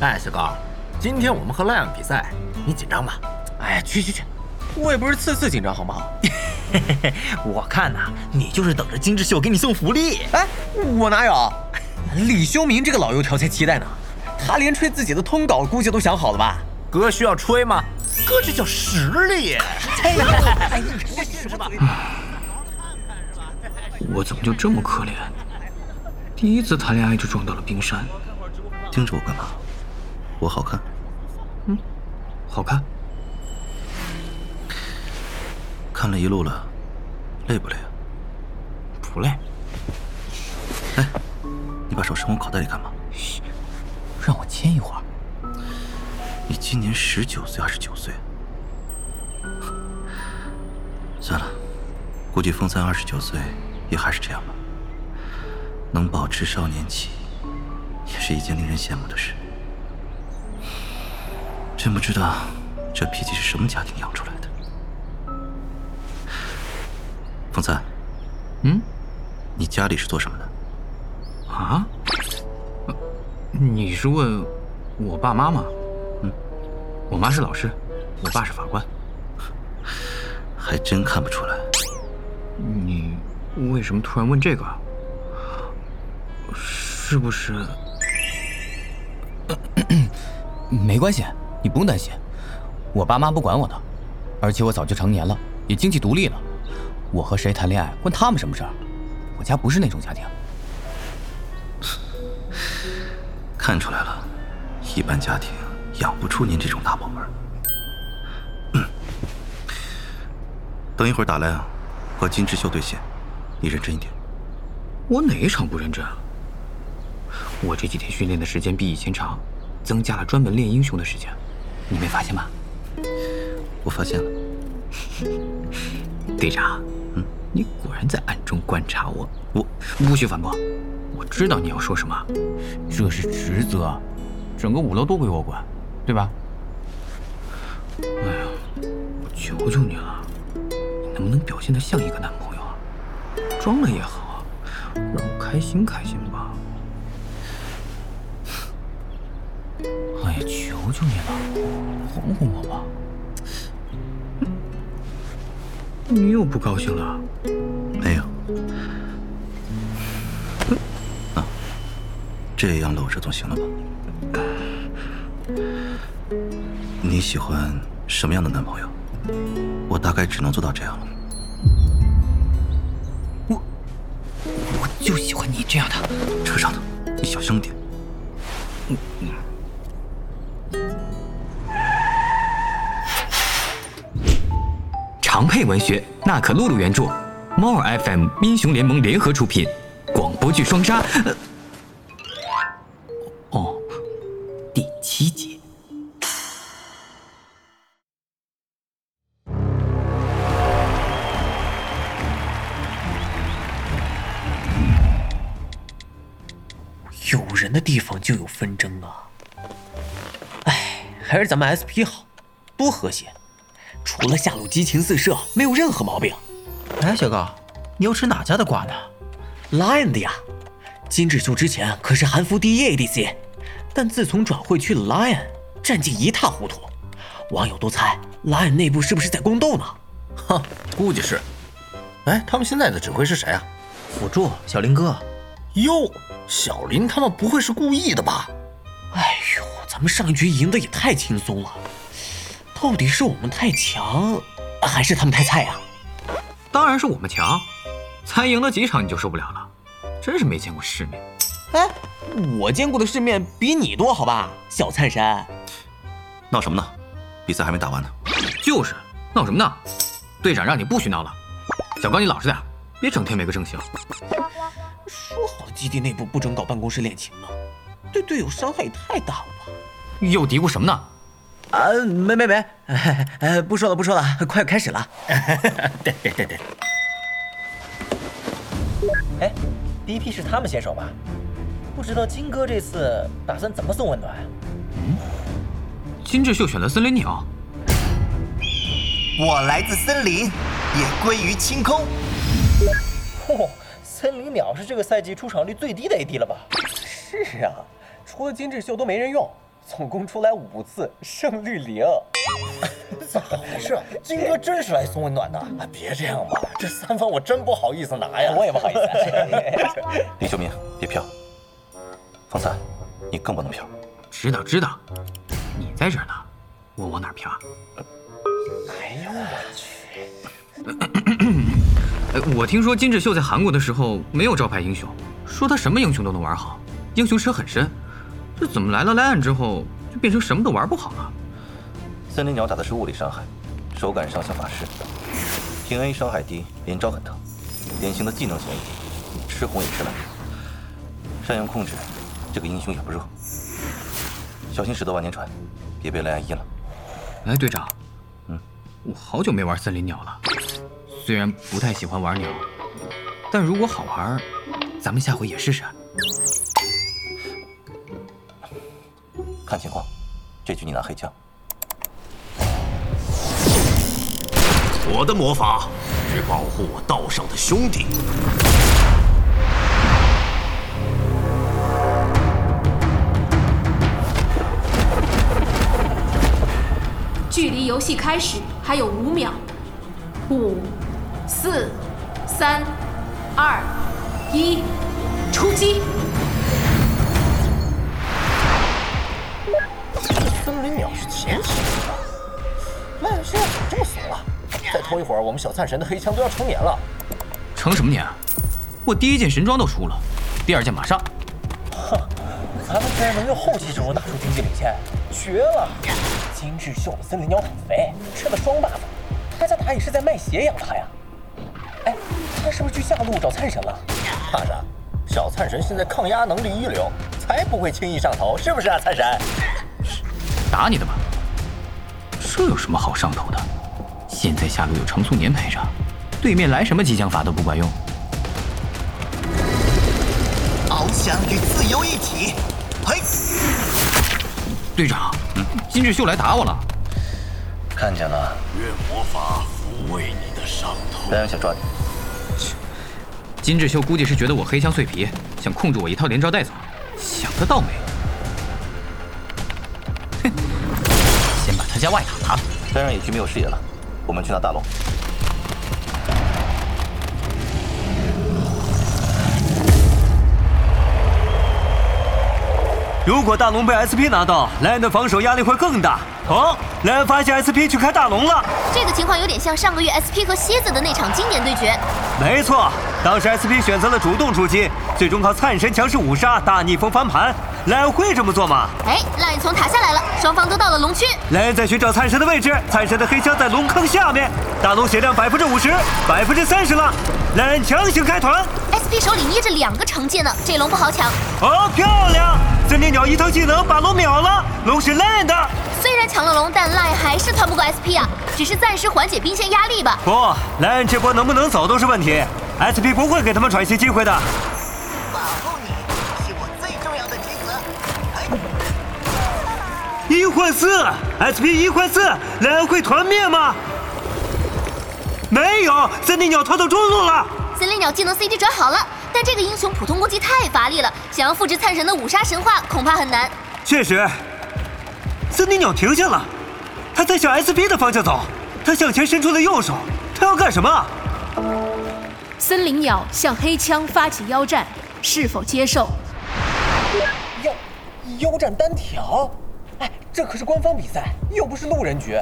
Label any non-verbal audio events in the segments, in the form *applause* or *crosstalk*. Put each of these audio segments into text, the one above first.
哎，小高，今天我们和 Lion 比赛，你紧张吗？哎，去去去，我也不是次次紧张，好不好？*laughs* 我看呐，你就是等着金智秀给你送福利。哎，我哪有？李修明这个老油条才期待呢，他连吹自己的通稿估计都想好了吧？哥需要吹吗？哥这叫实力。哎呀，哎是吧 *laughs* 我怎么就这么可怜？第一次谈恋爱就撞到了冰山。盯着我干嘛？我好看。嗯，好看。看了一路了，累不累啊？不累。哎，你把手伸我口袋里干嘛？嘘，让我牵一会儿。你今年十九岁，二十九岁。算了，估计风三二十九岁也还是这样吧。能保持少年气，也是一件令人羡慕的事。真不知道这脾气是什么家庭养出来的。风三，嗯，你家里是做什么的？啊？你是问我爸妈吗？嗯，我妈是老师，我爸是法官。还真看不出来。你为什么突然问这个？是不是？*coughs* 没关系，你不用担心，我爸妈不管我的，而且我早就成年了，也经济独立了。我和谁谈恋爱关他们什么事儿？我家不是那种家庭。看出来了，一般家庭养不出您这种大宝贝儿。等一会儿打来，和金智秀对线，你认真一点。我哪一场不认真啊？我这几天训练的时间比以前长，增加了专门练英雄的时间，你没发现吗？我发现了。*laughs* 队长，嗯，你果然在暗中观察我。我不许反驳，我知道你要说什么。这是职责，整个五楼都归我管，对吧？哎呀，我求求你了，你能不能表现得像一个男朋友啊？装了也好，让我开心开心吧。哎呀，求求你了，哄哄我吧。你又不高兴了？没有。啊，这样搂着总行了吧？你喜欢什么样的男朋友？我大概只能做到这样了。我，我就喜欢你这样的。车上的，你小声点。嗯嗯。长佩文学，娜可露露原著，猫耳 FM 英雄联盟联合出品，广播剧双杀。哦，第七集。有人的地方就有纷争啊！哎，还是咱们 SP 好，多和谐。除了下路激情四射，没有任何毛病。哎，小高，你又吃哪家的瓜呢？Lion 的呀。金智秀之前可是韩服第一 ADC，但自从转会去了 Lion，战绩一塌糊涂。网友都猜 Lion 内部是不是在宫斗呢？哼，估计是。哎，他们现在的指挥是谁啊？辅助小林哥。哟，小林他们不会是故意的吧？哎呦，咱们上一局赢得也太轻松了。到底是我们太强，还是他们太菜呀？当然是我们强，才赢了几场你就受不了了，真是没见过世面。哎，我见过的世面比你多，好吧，小灿神。闹什么呢？比赛还没打完呢。就是，闹什么呢？队长让你不许闹了。小高，你老实点，别整天没个正形。说好的基地内部不准搞办公室恋情呢，对队友伤害也太大了吧？又嘀咕什么呢？啊，没没没，*laughs* 呃，不说了不说了，快开始了。*laughs* 对对对对。哎，第一批是他们先手吧？不知道金哥这次打算怎么送温暖？嗯，金智秀选了森林鸟。我来自森林，也归于清空。嚯，森林鸟是这个赛季出场率最低的 AD 了吧？是啊，除了金智秀都没人用。总共出来五次，胜率零。咋回事？金哥真是来送温暖的？*laughs* 啊，别这样吧，这三分我真不好意思拿呀。*laughs* 我也不好意思。*laughs* 李秀明，别飘。方三，你更不能飘。知道知道，你在这儿呢，我往哪儿飘？哎呦我去！哎，我听说金智秀在韩国的时候没有招牌英雄，说他什么英雄都能玩好，英雄池很深。这怎么来了莱岸之后就变成什么都玩不好了？森林鸟打的是物理伤害，手感上像法师。平 A 伤害低，连招很疼，典型的技能型 AD，吃红也吃蓝。善用控制，这个英雄也不弱。小心驶得万年船，别被莱岸阴了。哎，队长，嗯，我好久没玩森林鸟了。虽然不太喜欢玩鸟，但如果好玩，咱们下回也试试。看情况，这局你拿黑枪。我的魔法是保护我道上的兄弟。距离游戏开始还有五秒，五、四、三、二、一，出击！森林鸟是前期的，那现在怎么这么怂了？再拖一会儿，我们小灿神的黑枪都要成年了。成什么年啊？我第一件神装都出了，第二件马上。哼，咱们居然能用后期之路打出经济领先，绝了！金智秀的森林鸟很肥，吃了双 buff，他家打野是在卖血养他呀。哎，他是不是去下路找灿神了？怕啥？小灿神现在抗压能力一流，才不会轻易上头，是不是啊，灿神？打你的吧，这有什么好上头的？现在下路有程素年陪着，对面来什么激将法都不管用。翱翔与自由一体，嘿！队长，金智秀来打我了。看见了，愿魔法抚慰你的伤痛。莱恩想抓你，金智秀估计是觉得我黑枪碎皮，想控制我一套连招带走，想得到没？家外塔拿了。山上野区没有视野了，我们去拿大龙。如果大龙被 SP 拿到，莱恩的防守压力会更大。哦，莱恩发现 SP 去开大龙了。这个情况有点像上个月 SP 和蝎子的那场经典对决。没错，当时 SP 选择了主动出击，最终靠灿神强势五杀大逆风翻盘。莱恩会这么做吗？哎，赖从塔下来了，双方都到了龙区。莱恩在寻找灿神的位置，灿神的黑枪在龙坑下面，大龙血量百分之五十，百分之三十了。莱恩强行开团。SP 手里捏着两个惩戒呢，这龙不好抢。哦，漂亮！森林鸟一套技能把龙秒了，龙是赖的。虽然抢了龙，但赖还是团不过 SP 啊，只是暂时缓解兵线压力吧。不，莱恩这波能不能走都是问题，SP 不会给他们喘息机会的。一换四，SP 一换四，莱恩会团灭吗？没有，森林鸟逃到中路了。森林鸟技能 CD 转好了，但这个英雄普通攻击太乏力了，想要复制灿神的五杀神话恐怕很难。确实，森林鸟停下了，他在向 SP 的方向走，他向前伸出了右手，他要干什么？森林鸟向黑枪发起腰战，是否接受？腰腰战单挑？哎，这可是官方比赛，又不是路人局。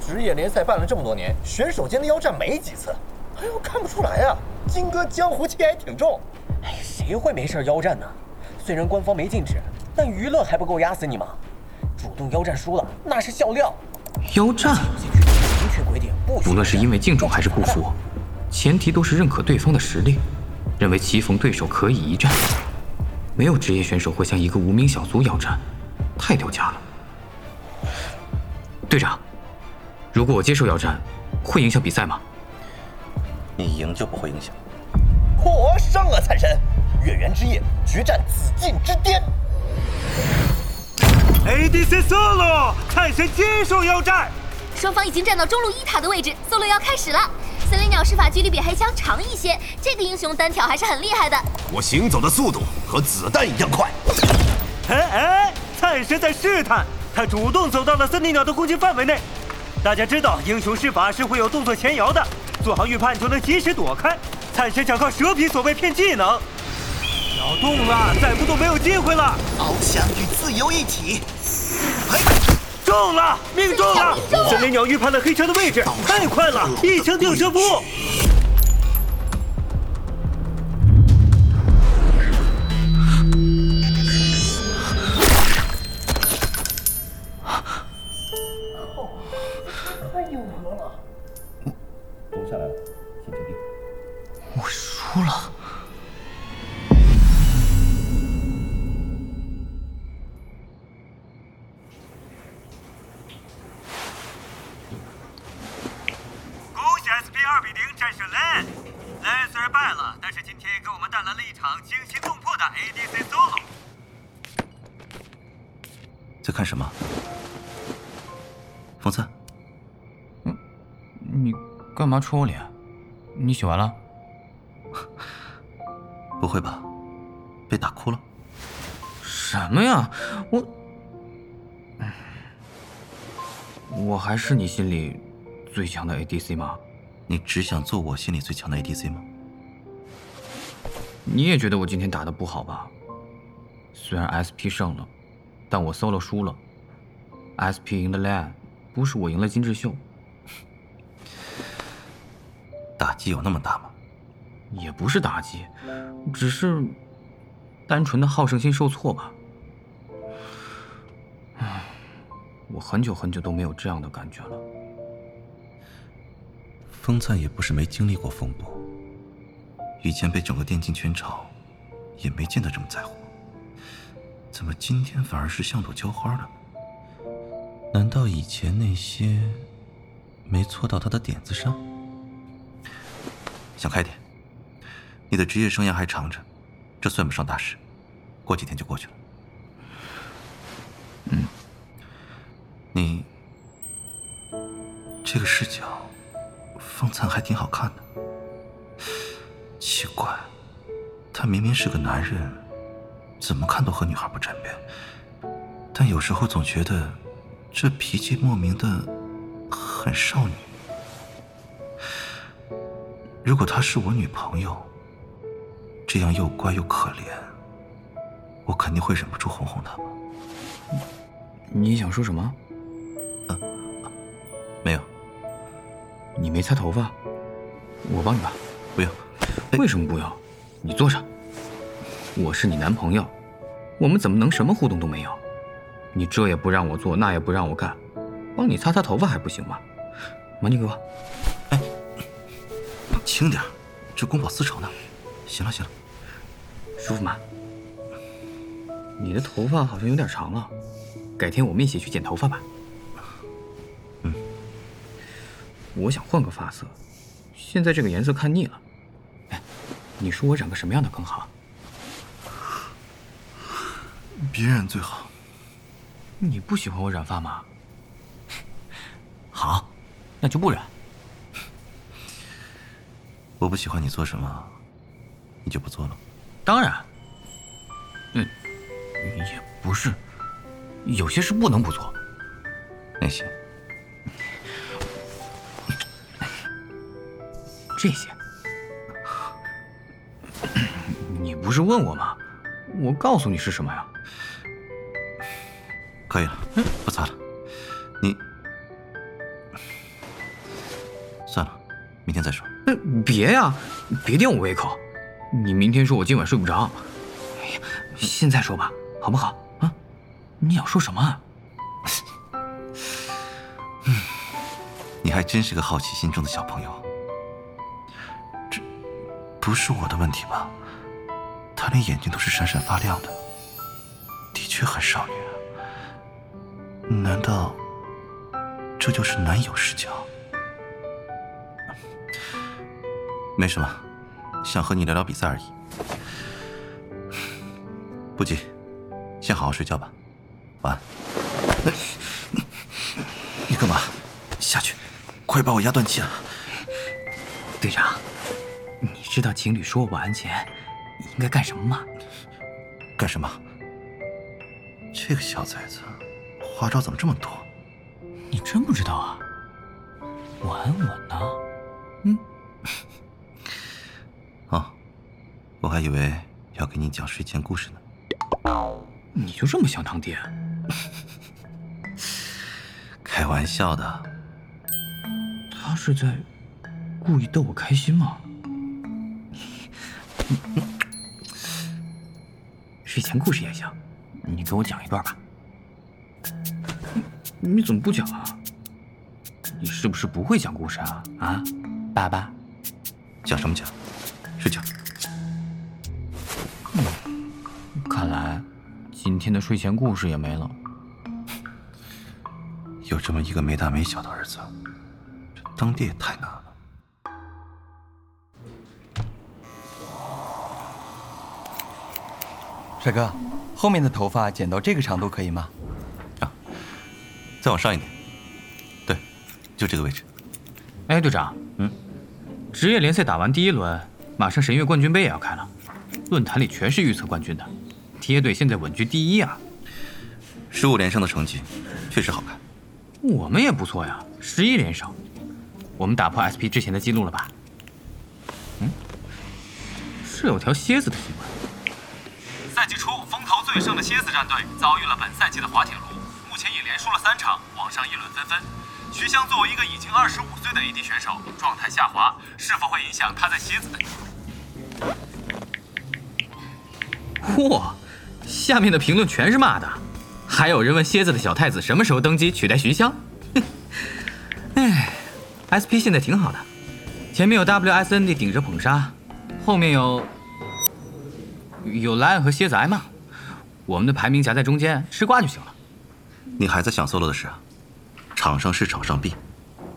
职业联赛办了这么多年，选手间的腰战没几次。哎呦，看不出来啊，金哥江湖气还挺重。哎，谁会没事腰战呢？虽然官方没禁止，但舆论还不够压死你吗？主动腰战输了，那是笑料。腰战，明确规定不许。无论是因为敬重还是不服，前提都是认可对方的实力，认为棋逢对手可以一战。没有职业选手会向一个无名小卒腰战，太掉价了。队长，如果我接受腰战，会影响比赛吗？你赢就不会影响。嚯，上啊，灿神！月圆之夜，决战紫禁之巅。ADC solo，灿神接受邀战。双方已经站到中路一塔的位置，solo 要开始了。森林鸟施法距离比黑枪长一些，这个英雄单挑还是很厉害的。我行走的速度和子弹一样快。哎哎，灿赖是在试探，他主动走到了森林鸟的攻击范围内。大家知道，英雄施法是会有动作前摇的，做好预判就能及时躲开。灿神想靠蛇皮所谓骗技能，要动了，再不动没有机会了。翱翔与自由一体，中了，命中了！森林鸟预判了黑车的位置，太快了，一枪定胜负。嘛戳我脸？你洗完了？*laughs* 不会吧？被打哭了？什么呀？我，我还是你心里最强的 ADC 吗？你只想做我心里最强的 ADC 吗？你也觉得我今天打的不好吧？虽然 SP 胜了，但我 solo 输了。SP 赢了 LAN，不是我赢了金智秀。打击有那么大吗？也不是打击，只是单纯的好胜心受挫吧。我很久很久都没有这样的感觉了。风灿也不是没经历过风波，以前被整个电竞圈炒，也没见得这么在乎。怎么今天反而是像朵娇花了？难道以前那些没错到他的点子上？想开点，你的职业生涯还长着，这算不上大事，过几天就过去了。嗯，你这个视角，方灿还挺好看的。奇怪，他明明是个男人，怎么看都和女孩不沾边，但有时候总觉得这脾气莫名的很少女。如果她是我女朋友，这样又乖又可怜，我肯定会忍不住哄哄她吧。你想说什么？没有。你没擦头发，我帮你吧。不要。为什么不要？你坐上。我是你男朋友，我们怎么能什么互动都没有？你这也不让我做，那也不让我干，帮你擦擦头发还不行吗？毛巾给我。轻点，这公报私仇呢。行了行了，舒服吗？你的头发好像有点长了，改天我们一起去剪头发吧。嗯，我想换个发色，现在这个颜色看腻了。哎，你说我染个什么样的更好？别染最好。你不喜欢我染发吗？好，那就不染。我不喜欢你做什么，你就不做了。当然，嗯，也不是，有些事不能不做。那些，这些，你不是问我吗？我告诉你是什么呀？可以了，不擦了。你算了，明天再说。别呀，别吊我胃口。你明天说我今晚睡不着。哎呀，现在说吧，好不好？啊，你想说什么？嗯，你还真是个好奇心重的小朋友。这不是我的问题吧？她连眼睛都是闪闪发亮的，的确很少女。难道这就是男友视角？没什么，想和你聊聊比赛而已。不急，先好好睡觉吧，晚安。你干嘛？下去，快把我压断气了。队长，你知道情侣说晚安前应该干什么吗？干什么？这个小崽子，花招怎么这么多？你真不知道啊？晚安我呢？嗯。哦，我还以为要给你讲睡前故事呢。你就这么想当爹？*laughs* 开玩笑的。他是在故意逗我开心吗？睡前故事也行，你给我讲一段吧。你怎么不讲啊？你是不是不会讲故事啊？啊，爸爸，讲什么讲？睡觉。今天的睡前故事也没了。*laughs* 有这么一个没大没小的儿子，这当爹也太难了。帅哥，后面的头发剪到这个长度可以吗？啊，再往上一点。对，就这个位置。哎，队长，嗯，职业联赛打完第一轮，马上神月冠军杯也要开了，论坛里全是预测冠军的，爹队现在稳居第一啊！十五连胜的成绩确实好看。我们也不错呀，十一连胜，我们打破 SP 之前的记录了吧？嗯，是有条蝎子的新闻。赛季初风头最盛的蝎子战队遭遇了本赛季的滑铁卢，目前已连输了三场，网上议论纷纷。徐湘作为一个已经二十五岁的 AD 选手，状态下滑，是否会影响他在蝎子的？嚯，下面的评论全是骂的，还有人问蝎子的小太子什么时候登基取代徐湘。*laughs* 哎，SP 现在挺好的，前面有 WSND 顶着捧杀，后面有。有莱恩和蝎子挨骂，我们的排名夹在中间，吃瓜就行了。你还在想 solo 的事啊？场上是，场上毕，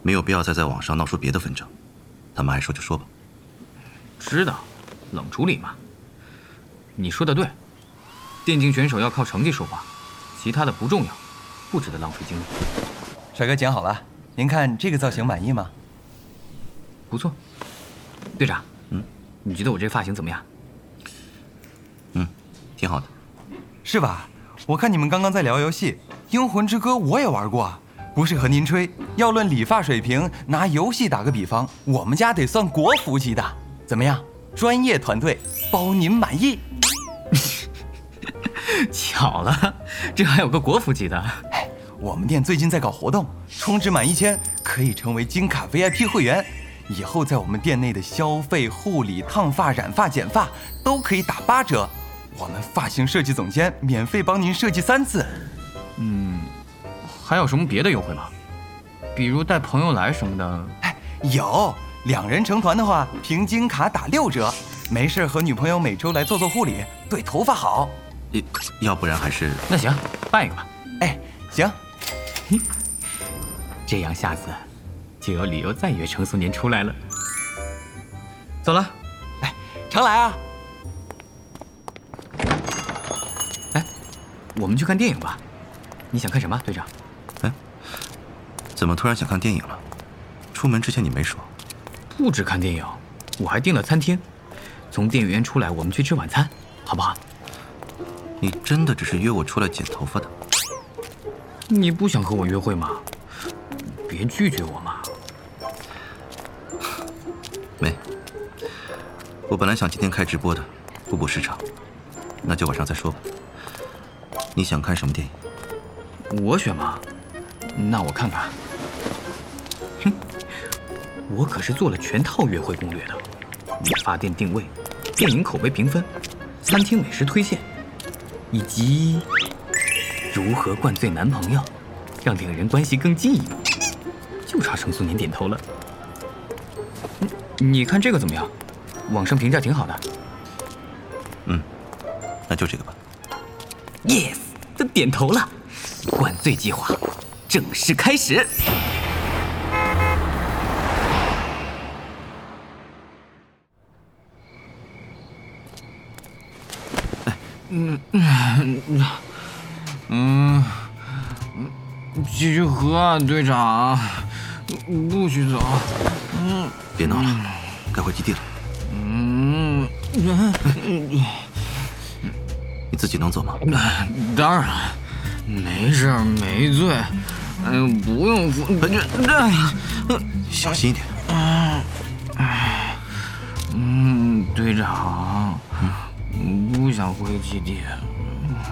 没有必要再在网上闹出别的纷争。他们爱说就说吧。知道，冷处理嘛。你说的对，电竞选手要靠成绩说话，其他的不重要，不值得浪费精力。帅哥剪好了，您看这个造型满意吗？不错。队长，嗯，你觉得我这个发型怎么样？嗯挺好的，是吧？我看你们刚刚在聊游戏，《英魂之歌》我也玩过，不是和您吹。要论理发水平，拿游戏打个比方，我们家得算国服级的。怎么样？专业团队包您满意。*laughs* 巧了，这还有个国服级的。哎，我们店最近在搞活动，充值满一千可以成为金卡 VIP 会员，以后在我们店内的消费、护理、烫发、染发、剪发都可以打八折。我们发型设计总监免费帮您设计三次。嗯，还有什么别的优惠吗？比如带朋友来什么的？哎，有，两人成团的话，凭金卡打六折。没事和女朋友每周来做做护理，对头发好。要不然还是……那行，办一个吧。哎，行。这样下次就有理由再约程素年出来了。走了，哎，常来啊。哎我们去看电影吧，你想看什么，队长？哎，怎么突然想看电影了？出门之前你没说。不止看电影，我还订了餐厅，从电影院出来我们去吃晚餐，好不好？你真的只是约我出来剪头发的？你不想和我约会吗？别拒绝我嘛。没，我本来想今天开直播的，补补时长，那就晚上再说吧。你想看什么电影？我选吗？那我看看。哼，我可是做了全套约会攻略的：理发店定位、电影口碑评分、餐厅美食推荐，以及如何灌醉男朋友，让两人关系更进一步。就差程素年点头了。你看这个怎么样？网上评价挺好的。嗯，那就这个吧。Yes。他点头了，灌醉计划正式开始。嗯嗯嗯嗯，继续喝啊，队长，不许走。嗯，别闹了，该回基地了。嗯。你自己能走吗？当然。没事，没醉。不用扶，本君这小心一点。哎，嗯，队长，不想回基地，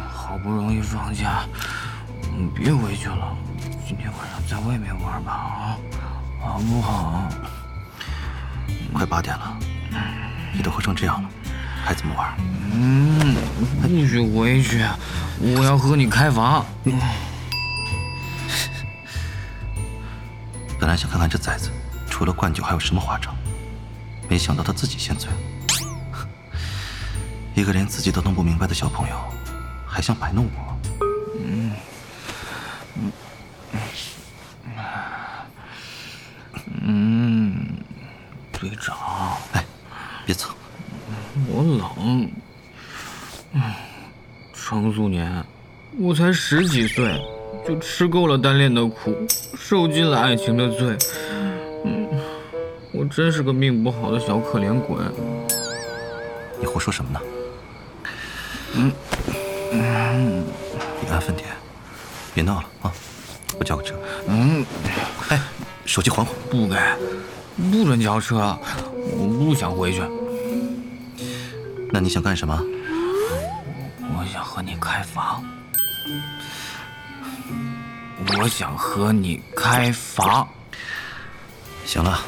好不容易放假，别回去了。今天晚上在外面玩吧，啊，好不好？快八点了，你都喝成这样了，还怎么玩？嗯，不许回去，我要和你开房。本来想看看这崽子除了灌酒还有什么花招，没想到他自己先醉了。一个连自己都弄不明白的小朋友，还想摆弄我？嗯，嗯，队长，哎，别蹭，我冷。程素年，我才十几岁，就吃够了单恋的苦，受尽了爱情的罪。嗯，我真是个命不好的小可怜鬼。你胡说什么呢？嗯嗯，你安分点，别闹了啊！我叫个车。嗯，哎，手机还我。不给，不准叫车，我不想回去。那你想干什么？我想和你开房。我想和你开房。行了，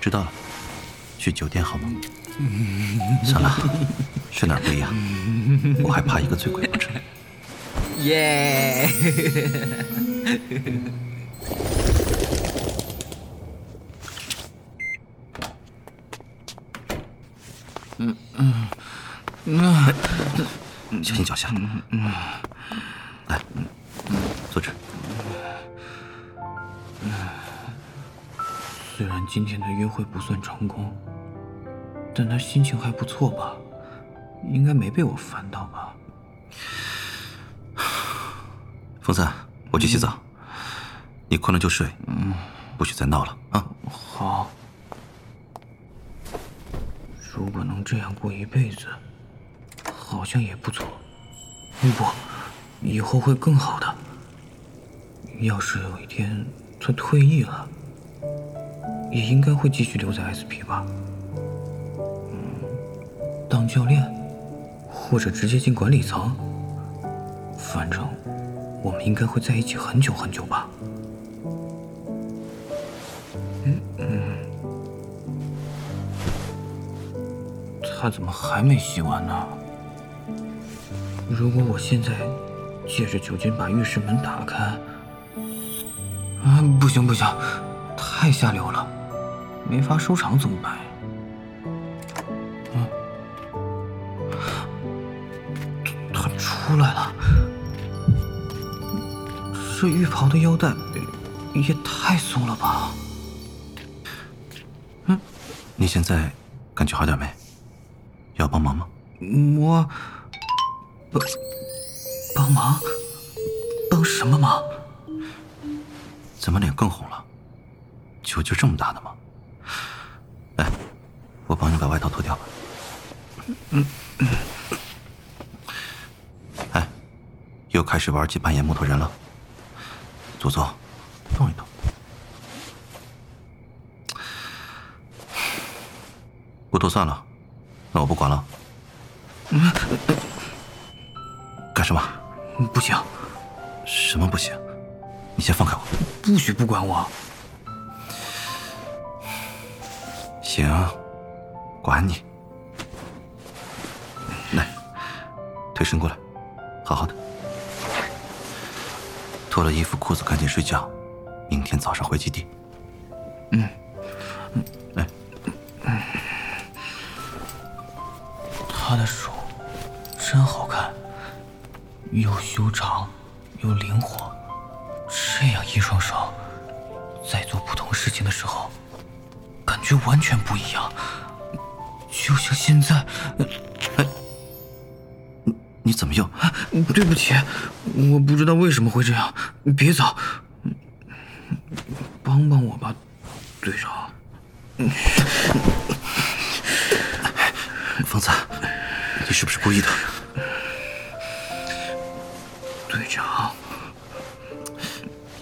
知道了。去酒店好吗？算了，去哪儿不一样。我还怕一个醉鬼不成。耶！嗯嗯嗯，小心脚下。嗯嗯，来，坐这儿。虽然今天的约会不算成功，但他心情还不错吧？应该没被我烦到吧？*sighs* 风三，我去洗澡，你困了就睡，嗯，不许再闹了啊！好。如果能这样过一辈子，好像也不错。不，以后会更好的。要是有一天他退役了，也应该会继续留在 SP 吧。嗯，当教练，或者直接进管理层。反正我们应该会在一起很久很久吧。嗯嗯。他怎么还没洗完呢？如果我现在借着酒精把浴室门打开，啊，不行不行，太下流了，没法收场怎么办？这浴袍的腰带也太松了吧？嗯，你现在感觉好点没？要帮忙吗？我帮帮忙？帮什么忙？怎么脸更红了？酒劲这么大的吗？来，我帮你把外套脱掉吧。嗯嗯。哎，又开始玩起扮演木头人了。坐坐，动一动。不脱算了。那我不管了。嗯，干什么？不行。什么不行？你先放开我。不许不管我。行，管你。来，腿伸过来，好好的。脱了衣服裤子，赶紧睡觉。明天早上回基地。嗯。来。他的手我不知道为什么会这样。别走，帮帮我吧，队长。疯子。你是不是故意的，队长？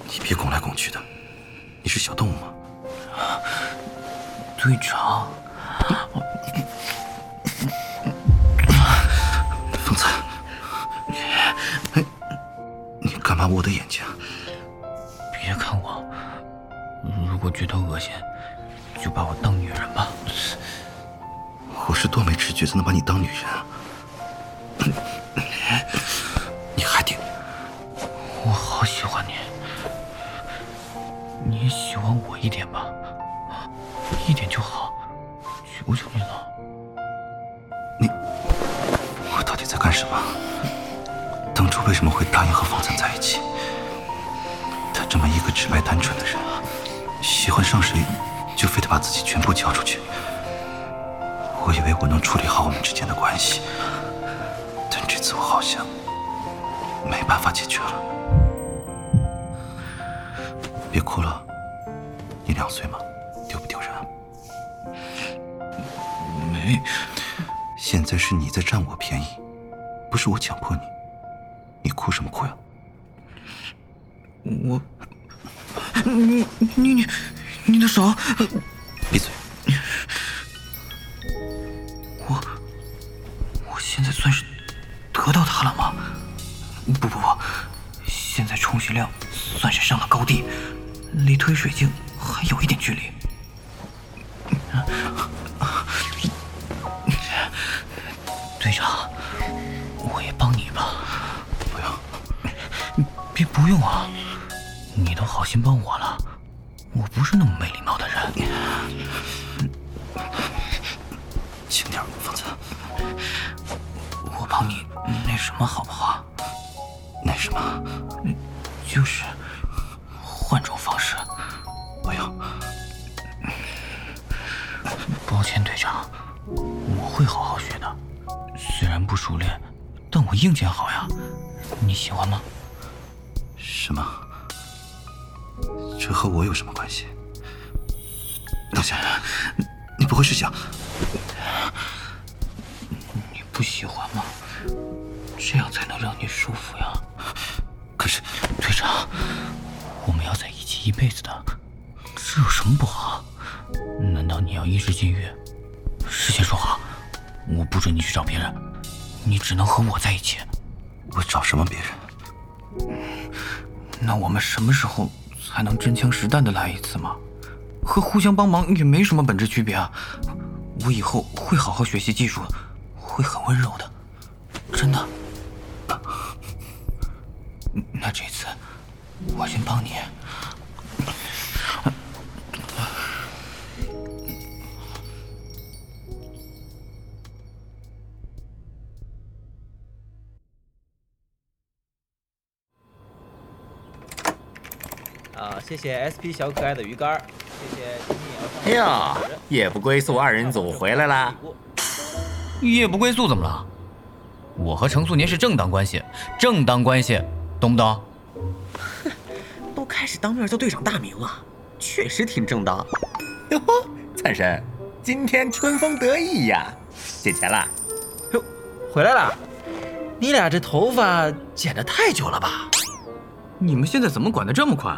你别拱来拱去的，你是小动物吗？队长，干嘛捂我的眼睛？别看我，如果觉得恶心，就把我当女人吧。我是多没直觉才能把你当女人啊！你还顶？我好喜欢你，你也喜欢我一点吧，一点就好，求求你了。你，我到底在干什么？为什么会答应和方灿在一起？他这么一个直白单纯的人，喜欢上谁就非得把自己全部交出去。我以为我能处理好我们之间的关系，但这次我好像没办法解决了。别哭了，你两岁吗？丢不丢人？没。现在是你在占我便宜，不是我强迫你。你哭什么哭呀？我，你你你你的手！闭嘴！我我现在算是得到他了吗？不不不，现在充血量算是上了高地，离推水镜还有一点距离。队长，不用啊！你都好心帮我了，我不是那么没礼貌的人。轻点，疯子。我帮你那什么好不好？那什么？就是换种方式。不用。抱歉，队长，我会好好学的。虽然不熟练，但我硬件好呀。你喜欢吗？什么？这和我有什么关系？等下，你不会是想……你不喜欢吗？这样才能让你舒服呀。可是，队长，我们要在一起一辈子的，这有什么不好？难道你要一直禁欲？事先说好，我不准你去找别人，你只能和我在一起。我找什么别人？那我们什么时候才能真枪实弹的来一次吗？和互相帮忙也没什么本质区别啊。我以后会好好学习技术，会很温柔的，真的。那这次我先帮你。谢谢 SP 小可爱的鱼竿，谢谢今天也要哟，夜不归宿二人组回来啦！夜不归宿怎么了？我和程素年是正当关系，正当关系，懂不懂？哼 *laughs* 都开始当面叫队长大名了，确实挺正当。哟呵，灿神，今天春风得意呀，借钱啦？哟，回来了。你俩这头发剪得太久了吧？你们现在怎么管得这么宽？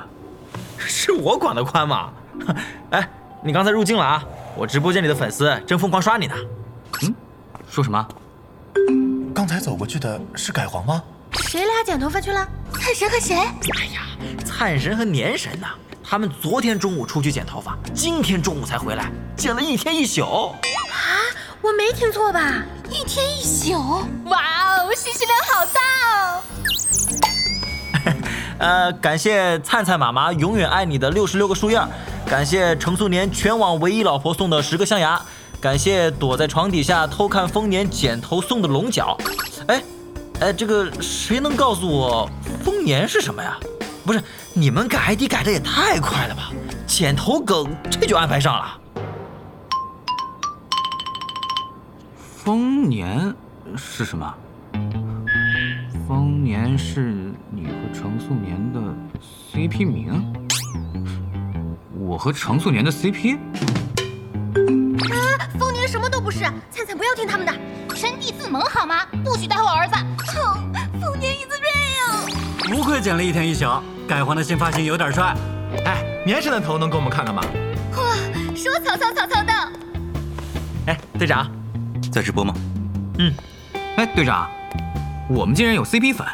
是我管得宽吗？*laughs* 哎，你刚才入镜了啊！我直播间里的粉丝正疯狂刷你呢。嗯，说什么？刚才走过去的是改黄吗？谁俩剪头发去了？灿神和谁？哎呀，灿神和年神呐，他们昨天中午出去剪头发，今天中午才回来，剪了一天一宿。啊，我没听错吧？一天一宿？哇哦，信息量好大哦！呃，感谢灿灿妈妈永远爱你的六十六个树叶，感谢程素年全网唯一老婆送的十个象牙，感谢躲在床底下偷看丰年剪头送的龙角。哎，哎，这个谁能告诉我丰年是什么呀？不是，你们改 ID 改的也太快了吧？剪头梗这就安排上了。丰年是什么？丰年是你和程素年的 CP 名？我和程素年的 CP？啊，丰年什么都不是，灿灿不要听他们的，身弟自萌好吗？不许带坏我儿子。哼，丰年 is real。如愧剪了一天一宿，改换的新发型有点帅。哎，年神的头能给我们看看吗？哇，说曹操曹操的。哎，队长，在直播吗？嗯。哎，队长，我们竟然有 CP 粉，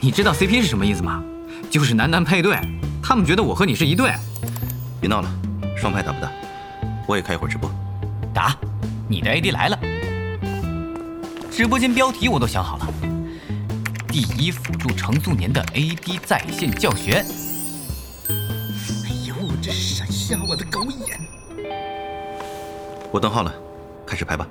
你知道 CP 是什么意思吗？就是男男配对，他们觉得我和你是一对。别闹了，双排打不打？我也开一会儿直播。打，你的 AD 来了。直播间标题我都想好了，第一辅助程素年的 AD 在线教学。哎呦，这闪瞎我的狗眼！我登号了，开始排吧。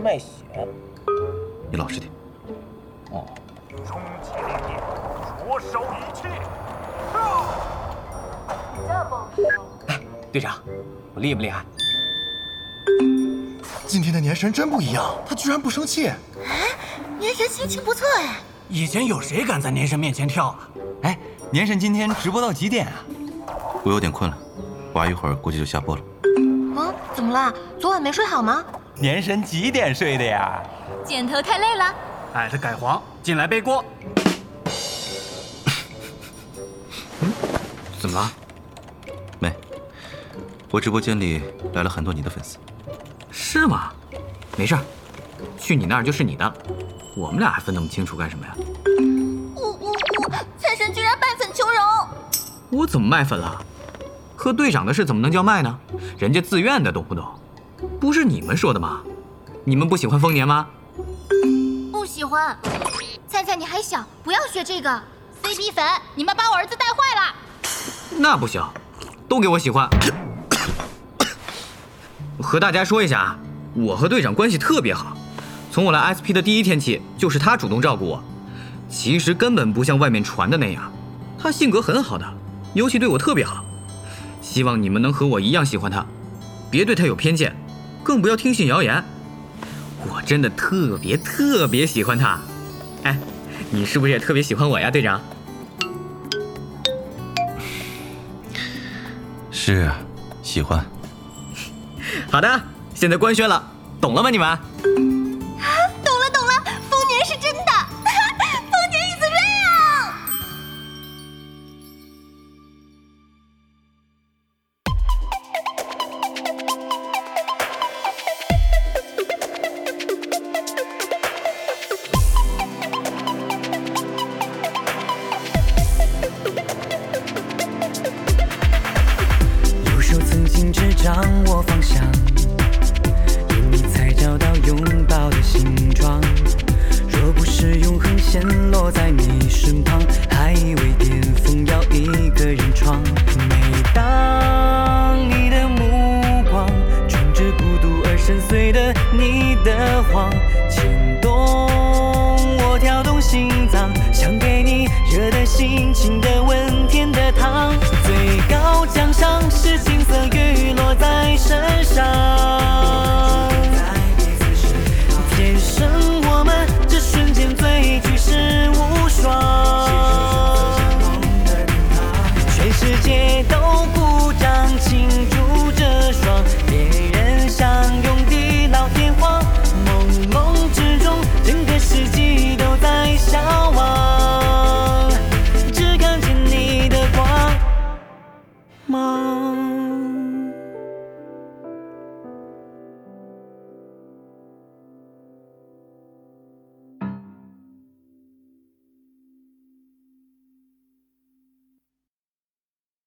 卖血。你老实点。哦。终极灵液，着手一气。哎，队长，我厉不厉害？今天的年神真不一样，他居然不生气。哎，年神心情不错哎。以前有谁敢在年神面前跳啊？哎，年神今天直播到几点啊？我有点困了，玩一会儿估计就下播了。啊？怎么了？昨晚没睡好吗？年神几点睡的呀？剪头太累了。艾特改黄进来背锅。嗯怎么了？没，我直播间里来了很多你的粉丝。是吗？没事儿，去你那儿就是你的，我们俩还分那么清楚干什么呀？呜呜呜！财神居然卖粉求荣！我怎么卖粉了？和队长的事怎么能叫卖呢？人家自愿的，懂不懂？不是你们说的吗？你们不喜欢丰年吗？不喜欢。灿灿你还小，不要学这个。CP 粉，你们把我儿子带坏了。那不行，都给我喜欢。*coughs* 和大家说一下啊，我和队长关系特别好，从我来 SP 的第一天起，就是他主动照顾我。其实根本不像外面传的那样，他性格很好的，尤其对我特别好。希望你们能和我一样喜欢他，别对他有偏见，更不要听信谣言。我真的特别特别喜欢他。哎，你是不是也特别喜欢我呀，队长？是啊，喜欢。*laughs* 好的，现在官宣了，懂了吗你们？在你身旁，还以为巅峰要一个人闯。每当你的目光穿着孤独而深邃的